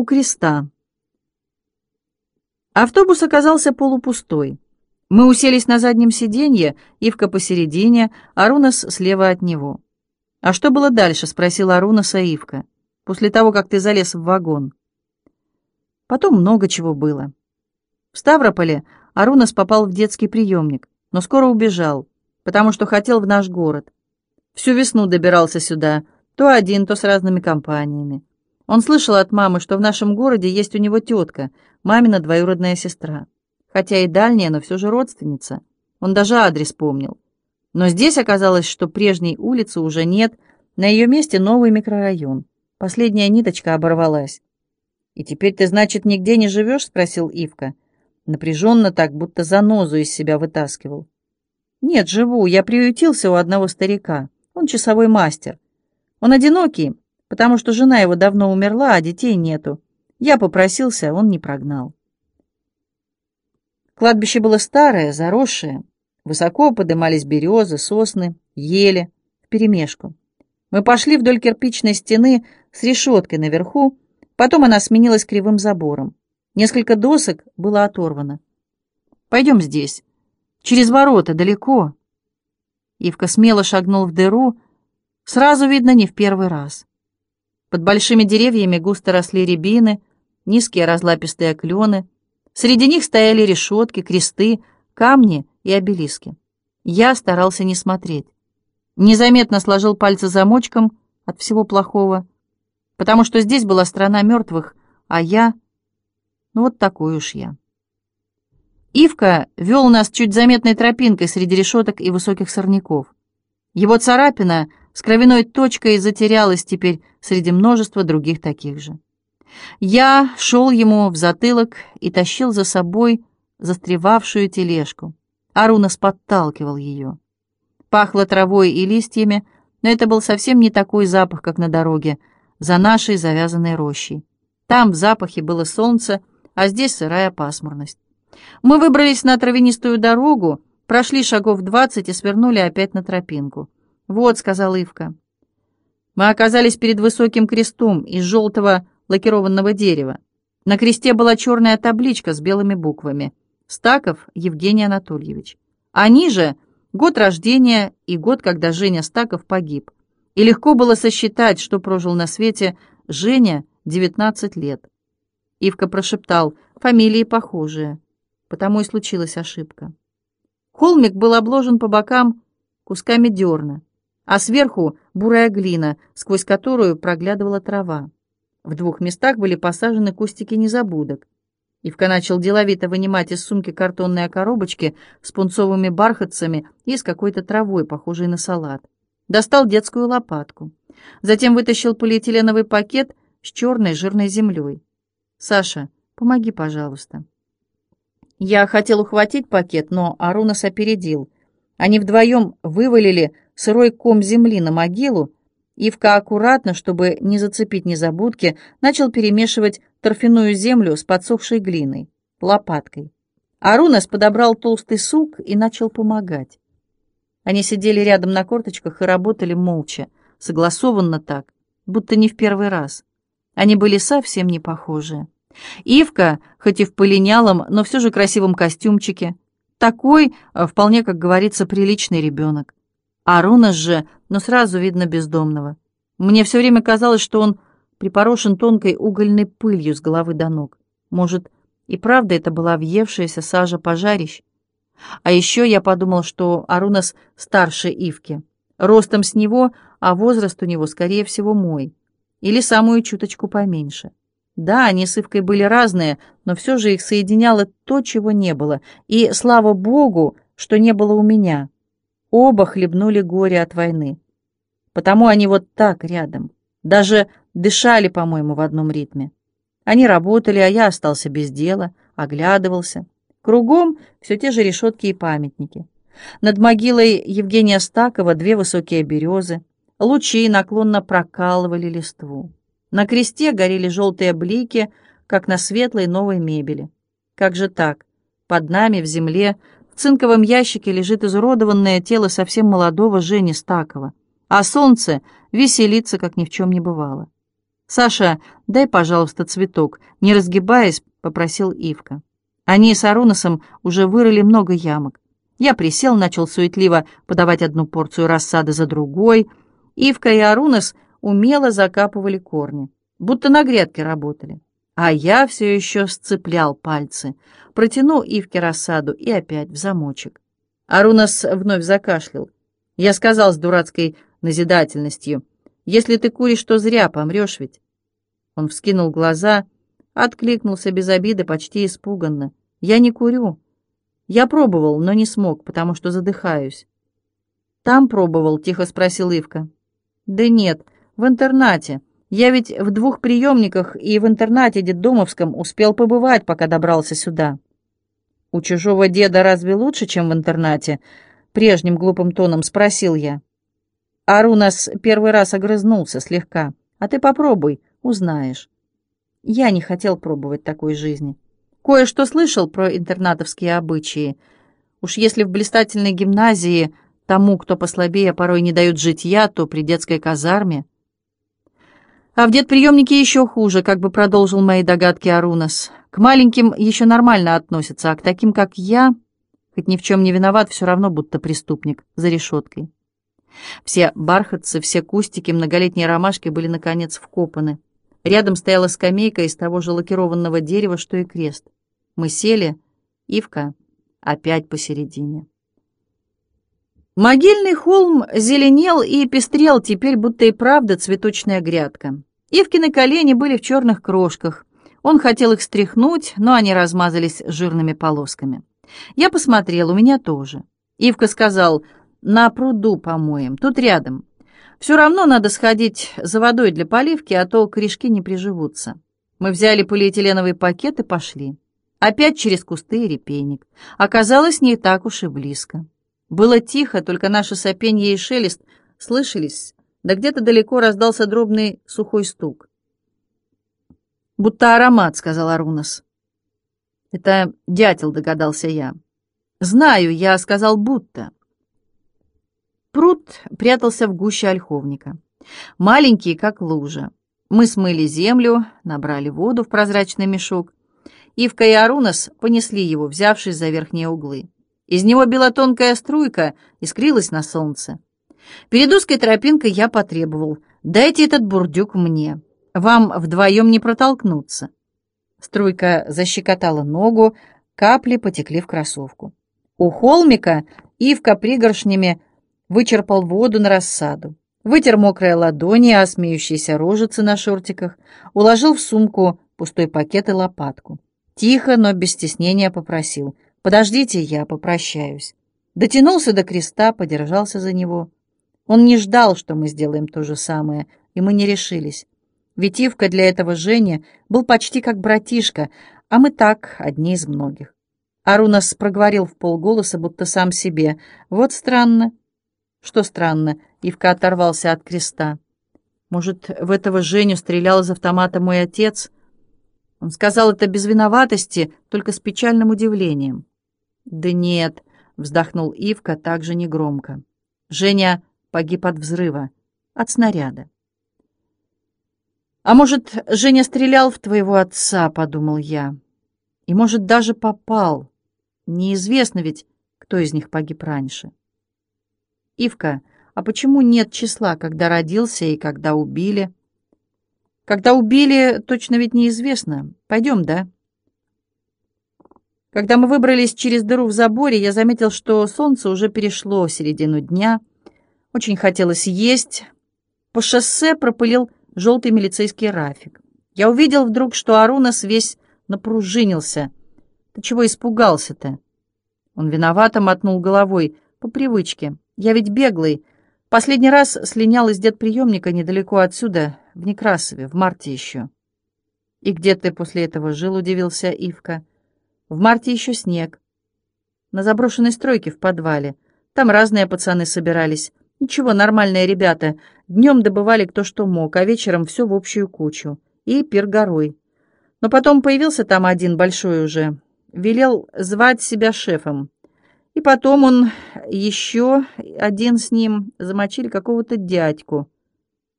У креста. Автобус оказался полупустой. Мы уселись на заднем сиденье, Ивка посередине, Арунас слева от него. «А что было дальше?» — спросила Арунаса Ивка. «После того, как ты залез в вагон». Потом много чего было. В Ставрополе Арунас попал в детский приемник, но скоро убежал, потому что хотел в наш город. Всю весну добирался сюда, то один, то с разными компаниями. Он слышал от мамы, что в нашем городе есть у него тетка, мамина двоюродная сестра. Хотя и дальняя, но все же родственница. Он даже адрес помнил. Но здесь оказалось, что прежней улицы уже нет, на ее месте новый микрорайон. Последняя ниточка оборвалась. «И теперь ты, значит, нигде не живешь?» — спросил Ивка. Напряженно так, будто занозу из себя вытаскивал. «Нет, живу. Я приютился у одного старика. Он часовой мастер. Он одинокий, потому что жена его давно умерла, а детей нету. Я попросился, он не прогнал». Кладбище было старое, заросшее. Высоко подымались березы, сосны, ели, вперемешку. Мы пошли вдоль кирпичной стены с решеткой наверху, потом она сменилась кривым забором. Несколько досок было оторвано. «Пойдем здесь. Через ворота, далеко». Ивка смело шагнул в дыру, сразу видно, не в первый раз. Под большими деревьями густо росли рябины, низкие разлапистые клены. Среди них стояли решетки, кресты, камни и обелиски. Я старался не смотреть. Незаметно сложил пальцы замочком от всего плохого, потому что здесь была страна мертвых, а я... Ну вот такой уж я. Ивка вел нас чуть заметной тропинкой среди решеток и высоких сорняков. Его царапина с кровяной точкой затерялась теперь среди множества других таких же. Я шел ему в затылок и тащил за собой застревавшую тележку. Арунас подталкивал ее. Пахло травой и листьями, но это был совсем не такой запах, как на дороге, за нашей завязанной рощей. Там в запахе было солнце, а здесь сырая пасмурность. Мы выбрались на травянистую дорогу, прошли шагов двадцать и свернули опять на тропинку. «Вот», — сказал Ивка. Мы оказались перед высоким крестом из желтого лакированного дерева. На кресте была черная табличка с белыми буквами. Стаков Евгений Анатольевич. А ниже год рождения и год, когда Женя Стаков погиб. И легко было сосчитать, что прожил на свете Женя 19 лет. Ивка прошептал, фамилии похожие. Потому и случилась ошибка. Холмик был обложен по бокам кусками дерна, а сверху бурая глина, сквозь которую проглядывала трава. В двух местах были посажены кустики незабудок. Ивка начал деловито вынимать из сумки картонные коробочки с пунцовыми бархатцами и с какой-то травой, похожей на салат. Достал детскую лопатку. Затем вытащил полиэтиленовый пакет с черной жирной землей. «Саша, помоги, пожалуйста». Я хотел ухватить пакет, но Арунас опередил. Они вдвоем вывалили сырой ком земли на могилу, Ивка аккуратно, чтобы не зацепить незабудки, начал перемешивать торфяную землю с подсохшей глиной, лопаткой. Арунас подобрал толстый сук и начал помогать. Они сидели рядом на корточках и работали молча, согласованно так, будто не в первый раз. Они были совсем не похожи. Ивка, хоть и в полинялом, но все же красивом костюмчике, такой, э, вполне, как говорится, приличный ребенок. Арунас же, но сразу видно бездомного. Мне все время казалось, что он припорошен тонкой угольной пылью с головы до ног. Может, и правда это была въевшаяся сажа пожарищ? А еще я подумал, что Арунас старше Ивки. Ростом с него, а возраст у него, скорее всего, мой. Или самую чуточку поменьше. Да, они с Ивкой были разные, но все же их соединяло то, чего не было. И слава Богу, что не было у меня. Оба хлебнули горе от войны. Потому они вот так рядом. Даже дышали, по-моему, в одном ритме. Они работали, а я остался без дела, оглядывался. Кругом все те же решетки и памятники. Над могилой Евгения Стакова две высокие березы. Лучи наклонно прокалывали листву. На кресте горели желтые блики, как на светлой новой мебели. Как же так? Под нами в земле цинковом ящике лежит изуродованное тело совсем молодого Жени Стакова, а солнце веселится, как ни в чем не бывало. «Саша, дай, пожалуйста, цветок», — не разгибаясь, попросил Ивка. Они с Аруносом уже вырыли много ямок. Я присел, начал суетливо подавать одну порцию рассады за другой. Ивка и Арунос умело закапывали корни, будто на грядке работали. А я все еще сцеплял пальцы, протянул Ивке рассаду и опять в замочек. Арунос вновь закашлял. Я сказал с дурацкой назидательностью, «Если ты куришь, то зря, помрешь ведь». Он вскинул глаза, откликнулся без обиды, почти испуганно. «Я не курю. Я пробовал, но не смог, потому что задыхаюсь. «Там пробовал?» — тихо спросил Ивка. «Да нет, в интернате. Я ведь в двух приемниках и в интернате детдомовском успел побывать, пока добрался сюда». «У чужого деда разве лучше, чем в интернате?» — прежним глупым тоном спросил я. Арунас первый раз огрызнулся слегка. «А ты попробуй, узнаешь». Я не хотел пробовать такой жизни. Кое-что слышал про интернатовские обычаи. Уж если в блистательной гимназии тому, кто послабее, порой не дают житья, то при детской казарме... А в детприемнике еще хуже, как бы продолжил мои догадки Арунас. К маленьким еще нормально относятся, а к таким, как я, хоть ни в чем не виноват, все равно будто преступник за решеткой. Все бархатцы, все кустики многолетней ромашки были, наконец, вкопаны. Рядом стояла скамейка из того же лакированного дерева, что и крест. Мы сели, Ивка опять посередине. Могильный холм зеленел и пестрел теперь, будто и правда цветочная грядка. Ивкины колени были в черных крошках. Он хотел их стряхнуть, но они размазались жирными полосками. Я посмотрел, у меня тоже. Ивка сказал, на пруду помоем, тут рядом. Все равно надо сходить за водой для поливки, а то корешки не приживутся. Мы взяли полиэтиленовый пакет и пошли. Опять через кусты и репейник. Оказалось, не так уж и близко. Было тихо, только наше сопенье и шелест слышались, да где-то далеко раздался дробный сухой стук. «Будто аромат», — сказал Арунас. «Это дятел», — догадался я. «Знаю, я сказал «будто». Пруд прятался в гуще ольховника. Маленький, как лужа. Мы смыли землю, набрали воду в прозрачный мешок. Ивка и Арунас понесли его, взявшись за верхние углы. Из него била тонкая струйка, искрилась на солнце. Перед узкой тропинкой я потребовал, «Дайте этот бурдюк мне. Вам вдвоем не протолкнуться». Струйка защекотала ногу, капли потекли в кроссовку. У холмика Ивка пригоршнями вычерпал воду на рассаду, вытер мокрые ладони, а смеющиеся рожицы на шортиках, уложил в сумку пустой пакет и лопатку. Тихо, но без стеснения попросил. «Подождите, я попрощаюсь». Дотянулся до креста, подержался за него. Он не ждал, что мы сделаем то же самое, и мы не решились. Ведь Ивка для этого Жени был почти как братишка, а мы так, одни из многих. Арунас проговорил в полголоса, будто сам себе. «Вот странно. Что странно, Ивка оторвался от креста. Может, в этого Женю стрелял из автомата мой отец? Он сказал это без виноватости, только с печальным удивлением. «Да нет», — вздохнул Ивка также негромко. «Женя погиб от взрыва, от снаряда». «А может, Женя стрелял в твоего отца?» — подумал я. «И, может, даже попал. Неизвестно ведь, кто из них погиб раньше». «Ивка, а почему нет числа, когда родился и когда убили?» «Когда убили, точно ведь неизвестно. Пойдем, да?» Когда мы выбрались через дыру в заборе, я заметил, что солнце уже перешло середину дня. Очень хотелось есть. По шоссе пропылил желтый милицейский рафик. Я увидел вдруг, что Арунас весь напружинился. «Ты чего испугался-то?» Он виновато мотнул головой, по привычке. Я ведь беглый. Последний раз слинял из детприемника недалеко отсюда, в Некрасове, в марте еще. «И где ты после этого жил?» — удивился Ивка. «В марте еще снег. На заброшенной стройке в подвале. Там разные пацаны собирались. Ничего, нормальные ребята. Днем добывали кто что мог, а вечером все в общую кучу. И пир горой. Но потом появился там один большой уже. Велел звать себя шефом. И потом он еще один с ним замочили какого-то дядьку.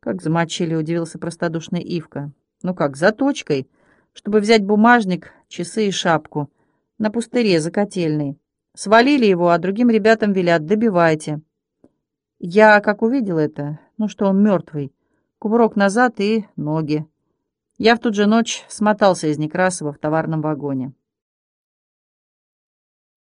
Как замочили, удивился простодушный Ивка. Ну как, за точкой, чтобы взять бумажник, часы и шапку. На пустыре за котельной. Свалили его, а другим ребятам велят, добивайте. Я, как увидел это, ну что он мертвый, кувырок назад и ноги. Я в ту же ночь смотался из Некрасова в товарном вагоне.